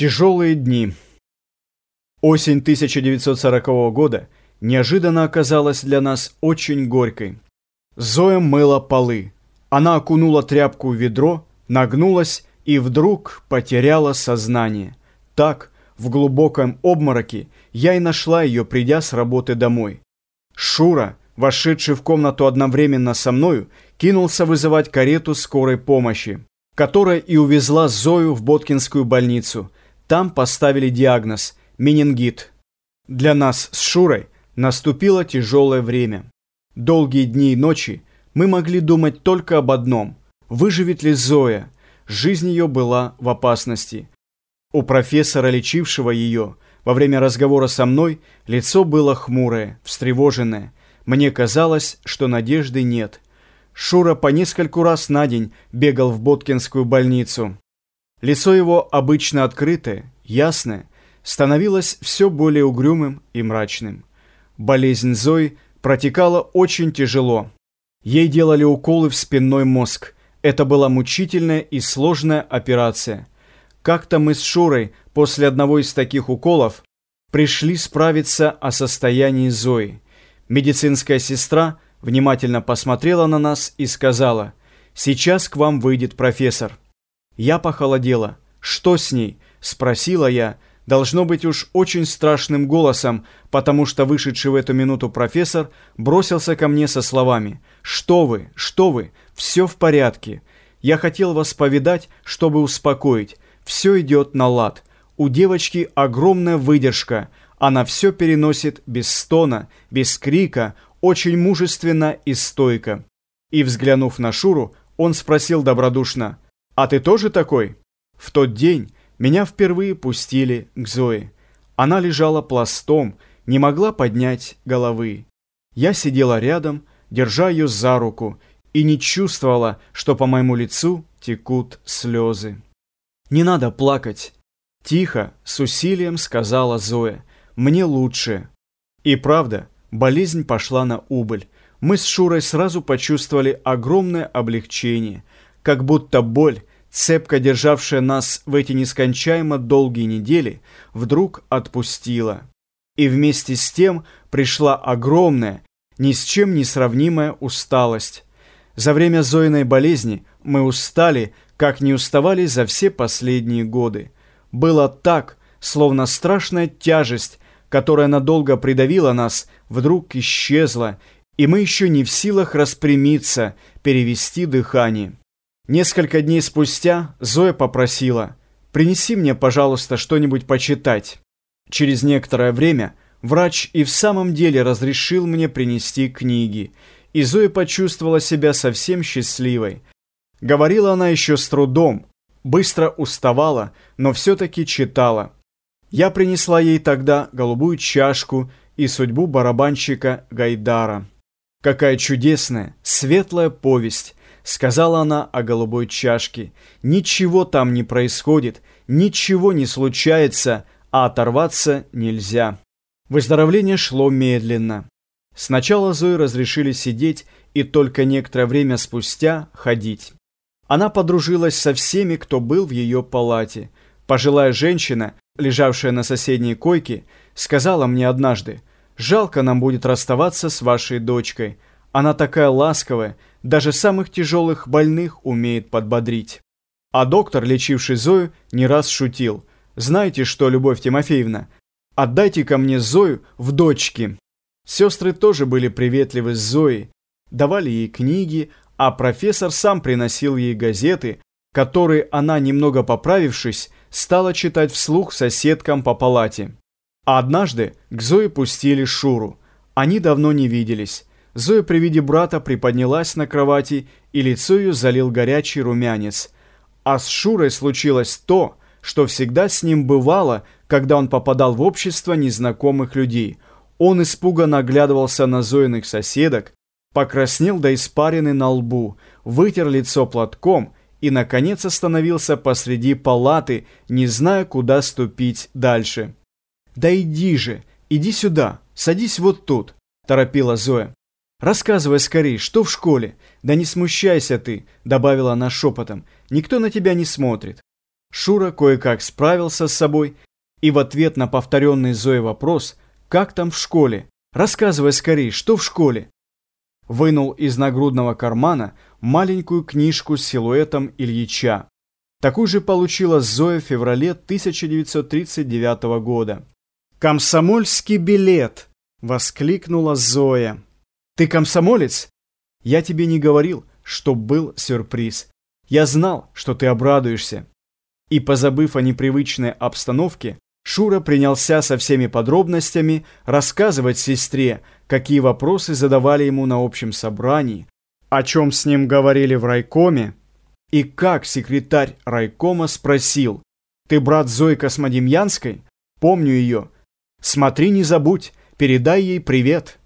Тяжелые дни. Осень 1940 года неожиданно оказалась для нас очень горькой. Зоя мыла полы. Она окунула тряпку в ведро, нагнулась и вдруг потеряла сознание. Так, в глубоком обмороке, я и нашла ее, придя с работы домой. Шура, вошедший в комнату одновременно со мною, кинулся вызывать карету скорой помощи, которая и увезла Зою в Боткинскую больницу – там поставили диагноз – менингит. Для нас с Шурой наступило тяжелое время. Долгие дни и ночи мы могли думать только об одном – выживет ли Зоя. Жизнь ее была в опасности. У профессора, лечившего ее, во время разговора со мной, лицо было хмурое, встревоженное. Мне казалось, что надежды нет. Шура по нескольку раз на день бегал в Боткинскую больницу. Лицо его, обычно открытое, ясное, становилось все более угрюмым и мрачным. Болезнь Зои протекала очень тяжело. Ей делали уколы в спинной мозг. Это была мучительная и сложная операция. Как-то мы с Шурой после одного из таких уколов пришли справиться о состоянии Зои. Медицинская сестра внимательно посмотрела на нас и сказала, «Сейчас к вам выйдет профессор». Я похолодела. «Что с ней?» – спросила я. Должно быть уж очень страшным голосом, потому что вышедший в эту минуту профессор бросился ко мне со словами «Что вы? Что вы? Все в порядке. Я хотел вас повидать, чтобы успокоить. Все идет на лад. У девочки огромная выдержка. Она все переносит без стона, без крика, очень мужественно и стойко». И, взглянув на Шуру, он спросил добродушно – «А ты тоже такой?» В тот день меня впервые пустили к Зое. Она лежала пластом, не могла поднять головы. Я сидела рядом, держа ее за руку, и не чувствовала, что по моему лицу текут слезы. «Не надо плакать!» Тихо, с усилием сказала Зоя. «Мне лучше». И правда, болезнь пошла на убыль. Мы с Шурой сразу почувствовали огромное облегчение, как будто боль цепко державшая нас в эти нескончаемо долгие недели, вдруг отпустила. И вместе с тем пришла огромная, ни с чем не сравнимая усталость. За время Зоиной болезни мы устали, как не уставали за все последние годы. Было так, словно страшная тяжесть, которая надолго придавила нас, вдруг исчезла, и мы еще не в силах распрямиться, перевести дыхание. Несколько дней спустя Зоя попросила «Принеси мне, пожалуйста, что-нибудь почитать». Через некоторое время врач и в самом деле разрешил мне принести книги, и Зоя почувствовала себя совсем счастливой. Говорила она еще с трудом, быстро уставала, но все-таки читала. Я принесла ей тогда голубую чашку и судьбу барабанщика Гайдара. Какая чудесная, светлая повесть, сказала она о голубой чашке. Ничего там не происходит, ничего не случается, а оторваться нельзя. Выздоровление шло медленно. Сначала Зои разрешили сидеть и только некоторое время спустя ходить. Она подружилась со всеми, кто был в ее палате. Пожилая женщина, лежавшая на соседней койке, сказала мне однажды, «Жалко нам будет расставаться с вашей дочкой. Она такая ласковая, даже самых тяжелых больных умеет подбодрить. А доктор, лечивший Зою, не раз шутил. «Знаете что, Любовь Тимофеевна, отдайте ко мне Зою в дочки». Сестры тоже были приветливы с Зоей, давали ей книги, а профессор сам приносил ей газеты, которые она, немного поправившись, стала читать вслух соседкам по палате. А однажды к Зое пустили Шуру. Они давно не виделись. Зоя при виде брата приподнялась на кровати, и лицо ее залил горячий румянец. А с Шурой случилось то, что всегда с ним бывало, когда он попадал в общество незнакомых людей. Он испуганно оглядывался на Зоиных соседок, покраснел до испарины на лбу, вытер лицо платком и, наконец, остановился посреди палаты, не зная, куда ступить дальше. «Да иди же, иди сюда, садись вот тут», – торопила Зоя. «Рассказывай скорее, что в школе?» «Да не смущайся ты», — добавила она шепотом. «Никто на тебя не смотрит». Шура кое-как справился с собой и в ответ на повторенный Зоей вопрос «Как там в школе? Рассказывай скорее, что в школе?» Вынул из нагрудного кармана маленькую книжку с силуэтом Ильича. Такую же получила Зоя в феврале 1939 года. «Комсомольский билет!» — воскликнула Зоя. «Ты комсомолец?» «Я тебе не говорил, что был сюрприз. Я знал, что ты обрадуешься». И, позабыв о непривычной обстановке, Шура принялся со всеми подробностями рассказывать сестре, какие вопросы задавали ему на общем собрании, о чем с ним говорили в райкоме, и как секретарь райкома спросил, «Ты брат Зои Космодемьянской? Помню ее. Смотри, не забудь, передай ей привет».